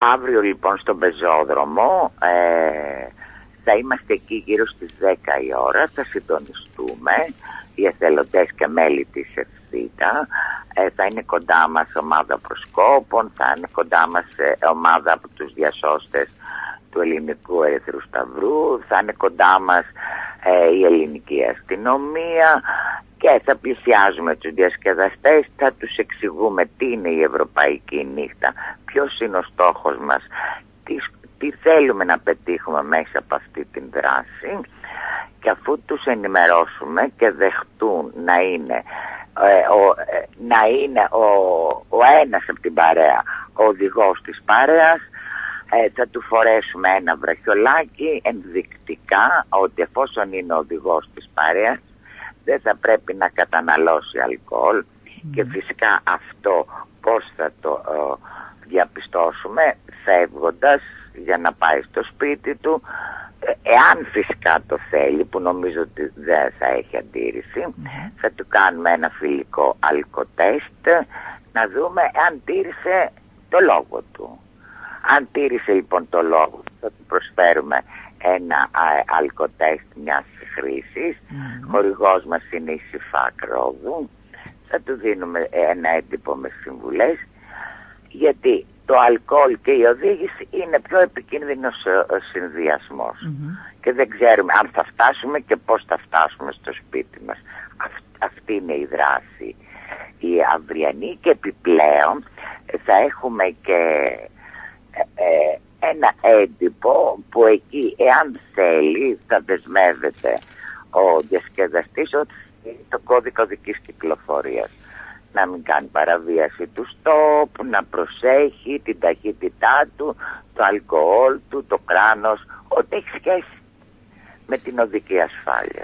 Αύριο λοιπόν στον πεζόδρομο ε, θα είμαστε εκεί γύρω στις 10 η ώρα, θα συντονιστούμε οι εθελοντές και μέλη της ΕΦΣΥΤΑ. Ε, θα είναι κοντά μας ομάδα προσκόπων, θα είναι κοντά μας ε, ομάδα από τους διασώστες του Ελληνικού Ερυθρού Σταυρού, θα είναι κοντά μας ε, η ελληνική αστυνομία και θα πλησιάζουμε τους διασκεδαστές, θα τους εξηγούμε τι είναι η Ευρωπαϊκή Νύχτα, ποιος είναι ο στόχος μας, τι, τι θέλουμε να πετύχουμε μέσα από αυτή την δράση. Και αφού τους ενημερώσουμε και δεχτούν να είναι, ε, ο, ε, να είναι ο, ο ένας από την παρέα ο οδηγός της παρέας ε, θα του φορέσουμε ένα βραχιολάκι ενδεικτικά ότι εφόσον είναι ο οδηγός της παρέας δεν θα πρέπει να καταναλώσει αλκοόλ. Και φυσικά αυτό πώς θα το ε, διαπιστώσουμε φεύγοντας για να πάει στο σπίτι του ε, εάν φυσικά το θέλει που νομίζω ότι δεν θα έχει ναι. θα του κάνουμε ένα φιλικό αλκοτέστ να δούμε αν τήρησε το λόγο του αν τήρησε λοιπόν το λόγο θα του προσφέρουμε ένα αλκοτέστ μιας χρήσης mm. χορηγός μας είναι η ΣΥΦΑΚ Ρόδου θα του δίνουμε ένα έντυπο με συμβουλές γιατί το αλκοόλ και η οδήγηση είναι πιο επικίνδυνος συνδυασμός. Και δεν ξέρουμε αν θα φτάσουμε και πώς θα φτάσουμε στο σπίτι μας. Αυτή είναι η δράση. Η αυριανή και επιπλέον θα έχουμε και ε, ε, ένα έντυπο που εκεί εάν θέλει θα δεσμεύεται ο διασκεδαστής ότι το κώδικα οδικής κυκλοφορίας να μην κάνει παραβίαση του στόπ, να προσέχει την ταχύτητά του, το αλκοόλ του, το κράνος, ό,τι έχει σχέση με την οδική ασφάλεια.